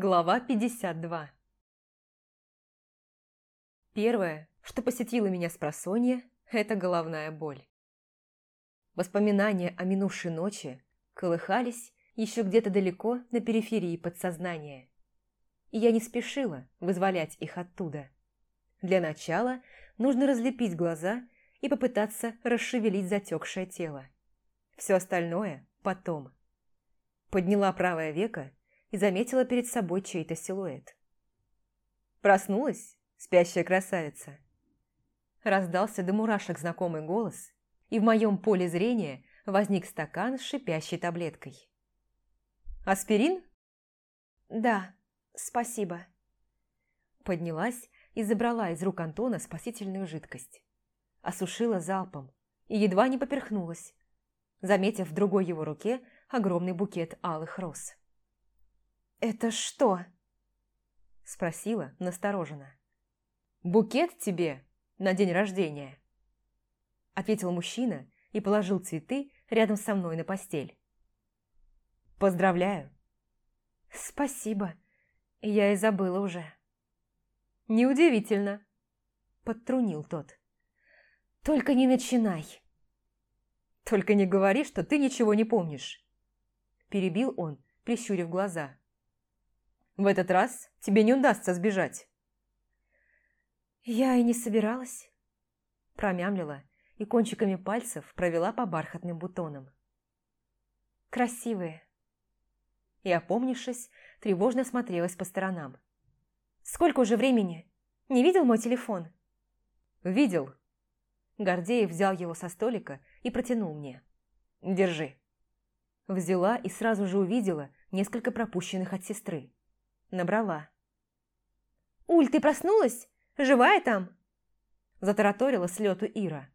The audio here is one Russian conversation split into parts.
Глава 52 Первое, что посетило меня с просонья, это головная боль. Воспоминания о минувшей ночи колыхались еще где-то далеко на периферии подсознания. И я не спешила вызволять их оттуда. Для начала нужно разлепить глаза и попытаться расшевелить затекшее тело. Все остальное потом. Подняла правое веко и заметила перед собой чей-то силуэт. «Проснулась, спящая красавица?» Раздался до мурашек знакомый голос, и в моем поле зрения возник стакан с шипящей таблеткой. «Аспирин?» «Да, спасибо». Поднялась и забрала из рук Антона спасительную жидкость. Осушила залпом и едва не поперхнулась, заметив в другой его руке огромный букет алых роз. «Это что?» Спросила настороженно. «Букет тебе на день рождения», ответил мужчина и положил цветы рядом со мной на постель. «Поздравляю!» «Спасибо, я и забыла уже». «Неудивительно», – подтрунил тот. «Только не начинай». «Только не говори, что ты ничего не помнишь», – перебил он, прищурив глаза. В этот раз тебе не удастся сбежать. Я и не собиралась. Промямлила и кончиками пальцев провела по бархатным бутонам. Красивые. И, опомнившись, тревожно смотрелась по сторонам. «Сколько уже времени? Не видел мой телефон?» «Видел». Гордеев взял его со столика и протянул мне. «Держи». Взяла и сразу же увидела несколько пропущенных от сестры. Набрала. «Уль, ты проснулась? Живая там?» Затараторила с лету Ира.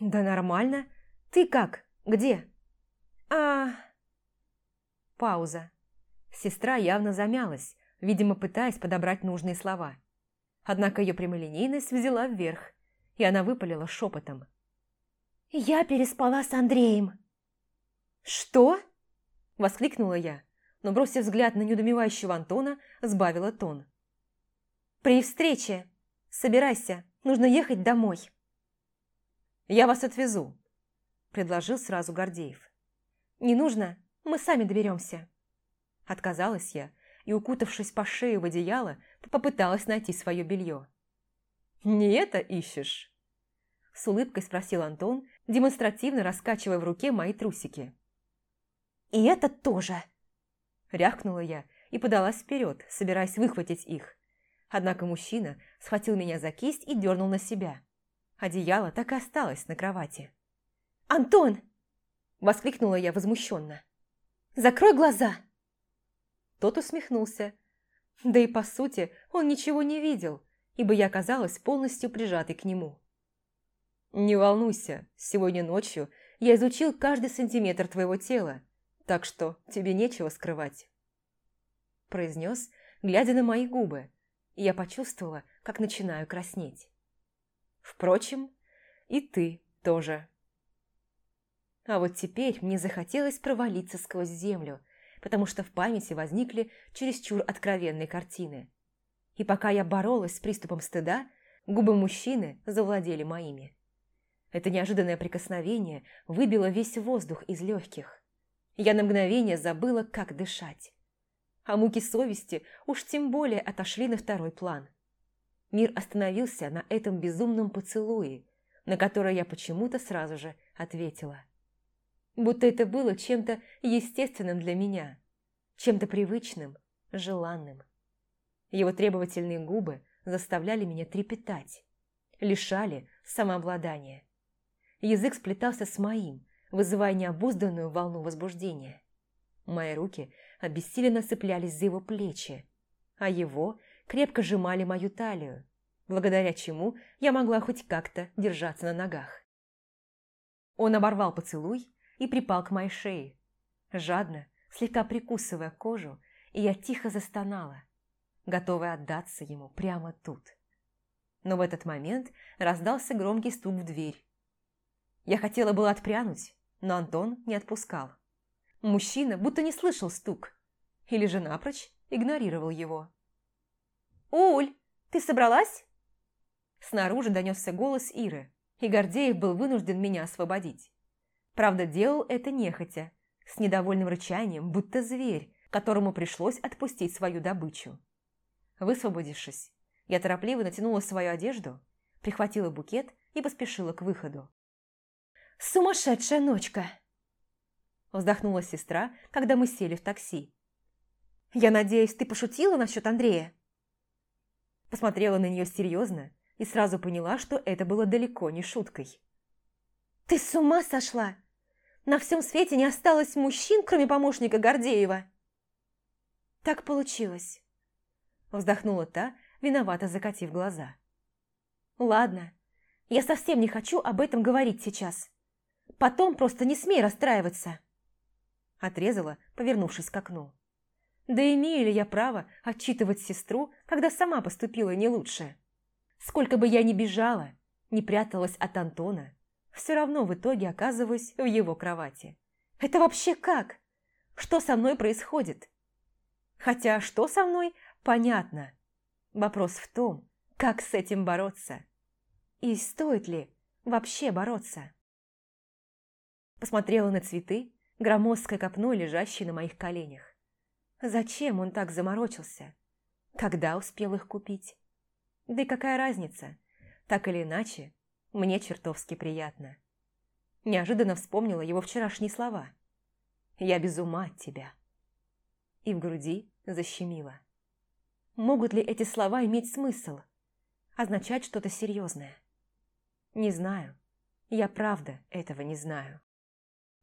«Да нормально. Ты как? Где?» «А...» Пауза. Сестра явно замялась, видимо, пытаясь подобрать нужные слова. Однако ее прямолинейность взяла вверх, и она выпалила шепотом. «Я переспала с Андреем». «Что?» – воскликнула я, но, бросив взгляд на недумевающего Антона, сбавила тон. «При встрече! Собирайся, нужно ехать домой!» «Я вас отвезу», – предложил сразу Гордеев. «Не нужно, мы сами доберемся». Отказалась я и, укутавшись по шею в одеяло, попыталась найти свое белье. «Не это ищешь?» С улыбкой спросил Антон, демонстративно раскачивая в руке мои трусики. «И это тоже!» Рявкнула я и подалась вперед, собираясь выхватить их. Однако мужчина схватил меня за кисть и дернул на себя. Одеяло так и осталось на кровати. «Антон!» – воскликнула я возмущенно. «Закрой глаза!» Тот усмехнулся. Да и по сути он ничего не видел, ибо я оказалась полностью прижатой к нему. «Не волнуйся, сегодня ночью я изучил каждый сантиметр твоего тела так что тебе нечего скрывать», – произнес, глядя на мои губы, и я почувствовала, как начинаю краснеть. «Впрочем, и ты тоже». А вот теперь мне захотелось провалиться сквозь землю, потому что в памяти возникли чересчур откровенные картины. И пока я боролась с приступом стыда, губы мужчины завладели моими. Это неожиданное прикосновение выбило весь воздух из легких. Я на мгновение забыла, как дышать. А муки совести уж тем более отошли на второй план. Мир остановился на этом безумном поцелуе, на которое я почему-то сразу же ответила. Будто это было чем-то естественным для меня, чем-то привычным, желанным. Его требовательные губы заставляли меня трепетать, лишали самообладания. Язык сплетался с моим, вызывая необузданную волну возбуждения. Мои руки обессиленно цеплялись за его плечи, а его крепко сжимали мою талию, благодаря чему я могла хоть как-то держаться на ногах. Он оборвал поцелуй и припал к моей шее, жадно, слегка прикусывая кожу, и я тихо застонала, готовая отдаться ему прямо тут. Но в этот момент раздался громкий стук в дверь. Я хотела было отпрянуть, но Антон не отпускал. Мужчина будто не слышал стук. Или же напрочь игнорировал его. «Уль, ты собралась?» Снаружи донесся голос Иры, и Гордеев был вынужден меня освободить. Правда, делал это нехотя, с недовольным рычанием, будто зверь, которому пришлось отпустить свою добычу. Высвободившись, я торопливо натянула свою одежду, прихватила букет и поспешила к выходу. «Сумасшедшая ночка!» Вздохнула сестра, когда мы сели в такси. «Я надеюсь, ты пошутила насчет Андрея?» Посмотрела на нее серьезно и сразу поняла, что это было далеко не шуткой. «Ты с ума сошла? На всем свете не осталось мужчин, кроме помощника Гордеева!» «Так получилось», – вздохнула та, виновато закатив глаза. «Ладно, я совсем не хочу об этом говорить сейчас. Потом просто не смей расстраиваться!» Отрезала, повернувшись к окну. Да имею ли я право отчитывать сестру, когда сама поступила не лучше? Сколько бы я ни бежала, ни пряталась от Антона, все равно в итоге оказываюсь в его кровати. Это вообще как? Что со мной происходит? Хотя что со мной, понятно. Вопрос в том, как с этим бороться. И стоит ли вообще бороться? Посмотрела на цветы, громоздкой копной, лежащие на моих коленях. Зачем он так заморочился? Когда успел их купить? Да и какая разница? Так или иначе, мне чертовски приятно. Неожиданно вспомнила его вчерашние слова. «Я без ума от тебя». И в груди защемило. Могут ли эти слова иметь смысл? Означать что-то серьезное? Не знаю. Я правда этого не знаю.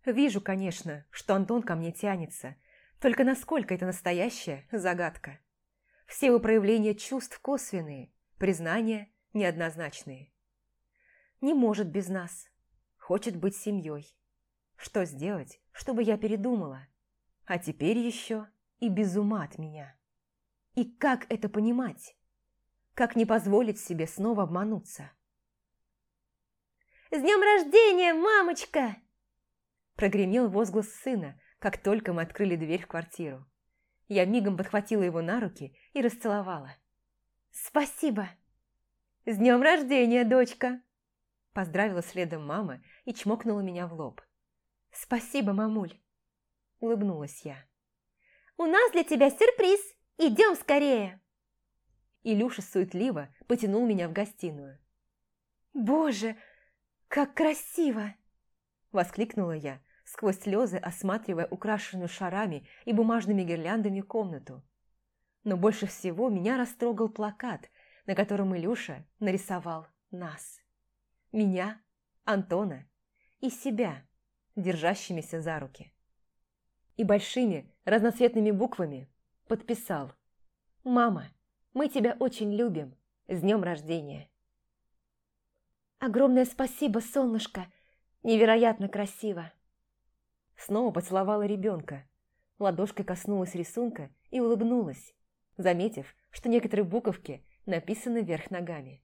Вижу, конечно, что Антон ко мне тянется, только насколько это настоящая загадка. Все его проявления чувств косвенные, признания неоднозначные. Не может без нас. Хочет быть семьей. Что сделать, чтобы я передумала? А теперь еще и без ума от меня. И как это понимать? Как не позволить себе снова обмануться? «С днем рождения, мамочка!» Прогремел возглас сына, как только мы открыли дверь в квартиру. Я мигом подхватила его на руки и расцеловала. «Спасибо!» «С днем рождения, дочка!» Поздравила следом мама и чмокнула меня в лоб. «Спасибо, мамуль!» Улыбнулась я. «У нас для тебя сюрприз! Идем скорее!» Илюша суетливо потянул меня в гостиную. «Боже, как красиво!» Воскликнула я, сквозь слезы осматривая украшенную шарами и бумажными гирляндами комнату. Но больше всего меня растрогал плакат, на котором Илюша нарисовал нас. Меня, Антона и себя, держащимися за руки. И большими разноцветными буквами подписал «Мама, мы тебя очень любим. С днем рождения!» «Огромное спасибо, солнышко! Невероятно красиво!» Снова поцеловала ребенка. Ладошкой коснулась рисунка и улыбнулась, заметив, что некоторые буковки написаны вверх ногами.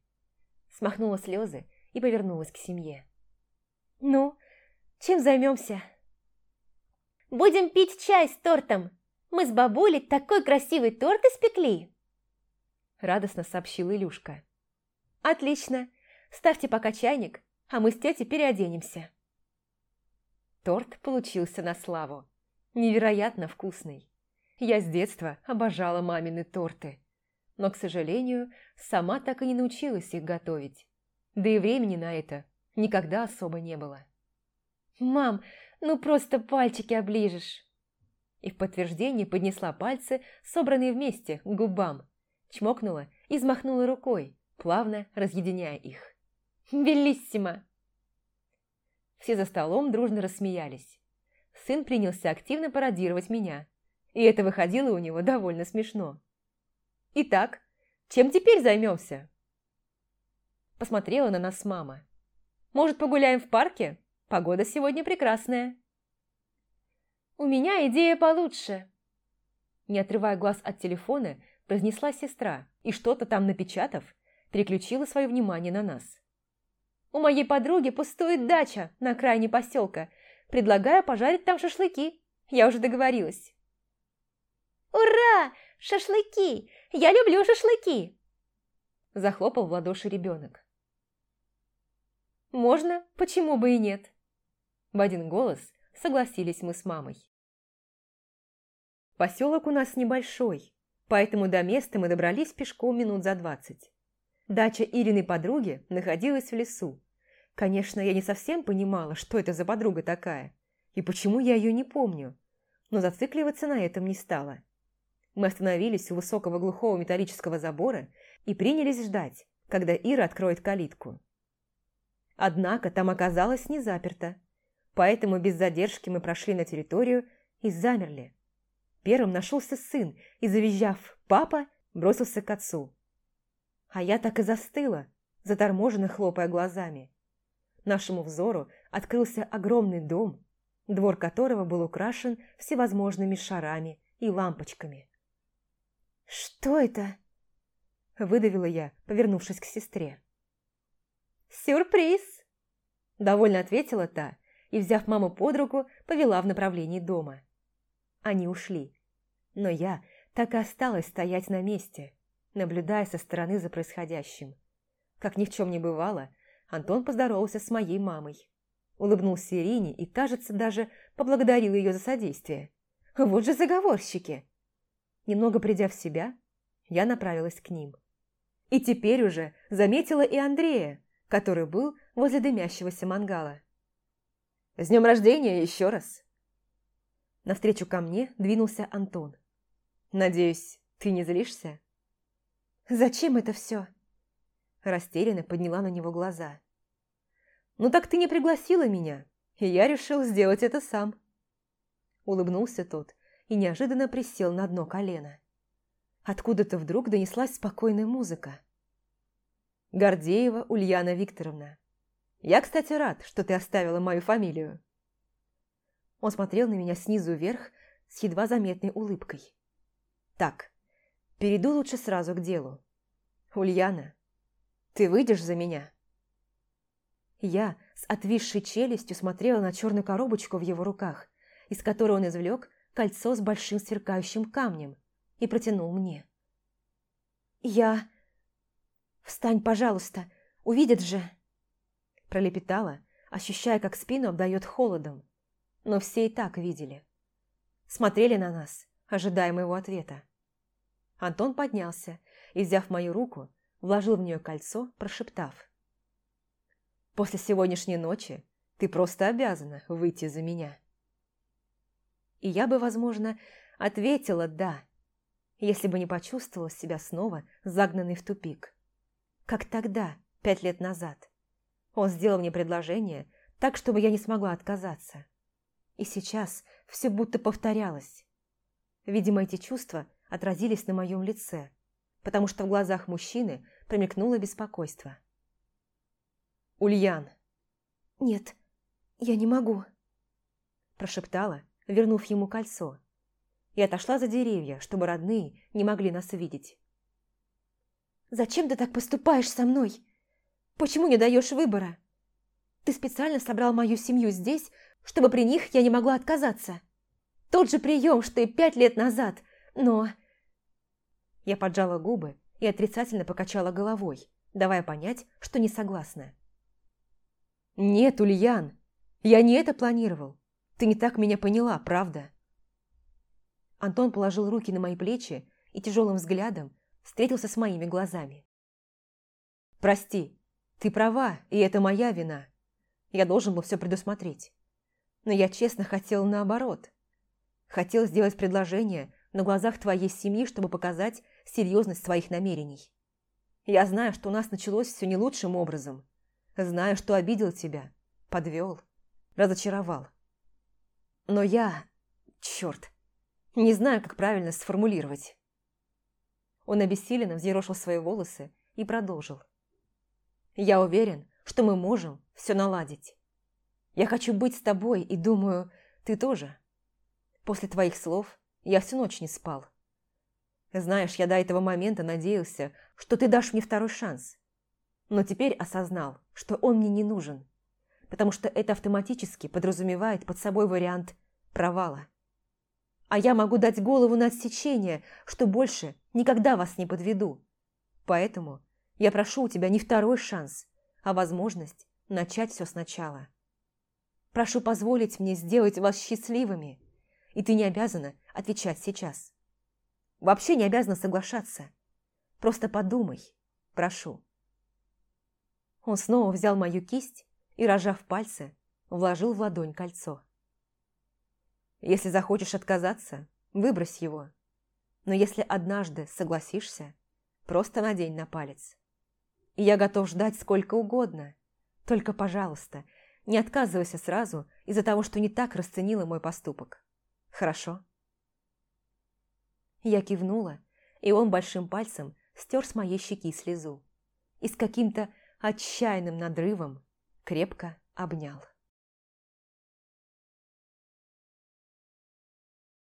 Смахнула слезы и повернулась к семье. «Ну, чем займемся?» «Будем пить чай с тортом. Мы с бабулей такой красивый торт испекли!» Радостно сообщила Илюшка. «Отлично. Ставьте пока чайник, а мы с тетей переоденемся». Торт получился на славу. Невероятно вкусный. Я с детства обожала мамины торты. Но, к сожалению, сама так и не научилась их готовить. Да и времени на это никогда особо не было. «Мам, ну просто пальчики оближешь!» И в подтверждение поднесла пальцы, собранные вместе, к губам, чмокнула и взмахнула рукой, плавно разъединяя их. «Белиссимо!» Все за столом дружно рассмеялись. Сын принялся активно пародировать меня, и это выходило у него довольно смешно. «Итак, чем теперь займемся?» Посмотрела на нас мама. «Может, погуляем в парке? Погода сегодня прекрасная». «У меня идея получше!» Не отрывая глаз от телефона, произнесла сестра и, что-то там напечатав, переключила свое внимание на нас. У моей подруги пустует дача на окраине поселка. Предлагаю пожарить там шашлыки. Я уже договорилась. Ура! Шашлыки! Я люблю шашлыки!» Захлопал в ладоши ребенок. «Можно, почему бы и нет?» В один голос согласились мы с мамой. Поселок у нас небольшой, поэтому до места мы добрались пешком минут за двадцать. Дача Ириной подруги находилась в лесу. Конечно, я не совсем понимала, что это за подруга такая, и почему я ее не помню, но зацикливаться на этом не стала. Мы остановились у высокого глухого металлического забора и принялись ждать, когда Ира откроет калитку. Однако там оказалось не заперто, поэтому без задержки мы прошли на территорию и замерли. Первым нашелся сын и, завизжав «папа», бросился к отцу. А я так и застыла, заторможенно хлопая глазами. Нашему взору открылся огромный дом, двор которого был украшен всевозможными шарами и лампочками. «Что это?» – выдавила я, повернувшись к сестре. «Сюрприз!» – довольно ответила та и, взяв маму под руку, повела в направлении дома. Они ушли, но я так и осталась стоять на месте, наблюдая со стороны за происходящим. Как ни в чем не бывало, Антон поздоровался с моей мамой. Улыбнулся Ирине и, кажется, даже поблагодарил ее за содействие. Вот же заговорщики! Немного придя в себя, я направилась к ним. И теперь уже заметила и Андрея, который был возле дымящегося мангала. «С днем рождения еще раз!» Навстречу ко мне двинулся Антон. «Надеюсь, ты не злишься?» «Зачем это все?» Растерянно подняла на него глаза. «Ну так ты не пригласила меня, и я решил сделать это сам». Улыбнулся тот и неожиданно присел на дно колено. Откуда-то вдруг донеслась спокойная музыка. «Гордеева Ульяна Викторовна. Я, кстати, рад, что ты оставила мою фамилию». Он смотрел на меня снизу вверх с едва заметной улыбкой. «Так, перейду лучше сразу к делу. Ульяна, ты выйдешь за меня?» Я с отвисшей челюстью смотрела на черную коробочку в его руках, из которой он извлек кольцо с большим сверкающим камнем и протянул мне. «Я... Встань, пожалуйста, увидят же!» Пролепетала, ощущая, как спину обдает холодом. Но все и так видели. Смотрели на нас, ожидая моего ответа. Антон поднялся и, взяв мою руку, вложил в нее кольцо, прошептав. «После сегодняшней ночи ты просто обязана выйти за меня». И я бы, возможно, ответила «да», если бы не почувствовала себя снова загнанной в тупик. Как тогда, пять лет назад. Он сделал мне предложение так, чтобы я не смогла отказаться. И сейчас все будто повторялось. Видимо, эти чувства отразились на моем лице, потому что в глазах мужчины промелькнуло беспокойство. «Ульян!» «Нет, я не могу», – прошептала, вернув ему кольцо, и отошла за деревья, чтобы родные не могли нас видеть. «Зачем ты так поступаешь со мной? Почему не даешь выбора? Ты специально собрал мою семью здесь, чтобы при них я не могла отказаться. Тот же прием, что и пять лет назад, но...» Я поджала губы и отрицательно покачала головой, давая понять, что не согласна. «Нет, Ульян, я не это планировал. Ты не так меня поняла, правда?» Антон положил руки на мои плечи и тяжелым взглядом встретился с моими глазами. «Прости, ты права, и это моя вина. Я должен был все предусмотреть. Но я честно хотел наоборот. Хотел сделать предложение на глазах твоей семьи, чтобы показать серьезность своих намерений. Я знаю, что у нас началось все не лучшим образом. Знаю, что обидел тебя, подвел, разочаровал. Но я... Черт! Не знаю, как правильно сформулировать. Он обессиленно взъерошил свои волосы и продолжил. Я уверен, что мы можем все наладить. Я хочу быть с тобой и думаю, ты тоже. После твоих слов я всю ночь не спал. Знаешь, я до этого момента надеялся, что ты дашь мне второй шанс. Но теперь осознал, что он мне не нужен, потому что это автоматически подразумевает под собой вариант провала. А я могу дать голову на отсечение, что больше никогда вас не подведу. Поэтому я прошу у тебя не второй шанс, а возможность начать все сначала. Прошу позволить мне сделать вас счастливыми, и ты не обязана отвечать сейчас. Вообще не обязана соглашаться. Просто подумай, прошу. Он снова взял мою кисть и, рожав пальцы, вложил в ладонь кольцо. Если захочешь отказаться, выбрось его. Но если однажды согласишься, просто надень на палец. И я готов ждать сколько угодно. Только, пожалуйста, не отказывайся сразу из-за того, что не так расценила мой поступок. Хорошо?» Я кивнула, и он большим пальцем стер с моей щеки слезу и с каким-то отчаянным надрывом крепко обнял.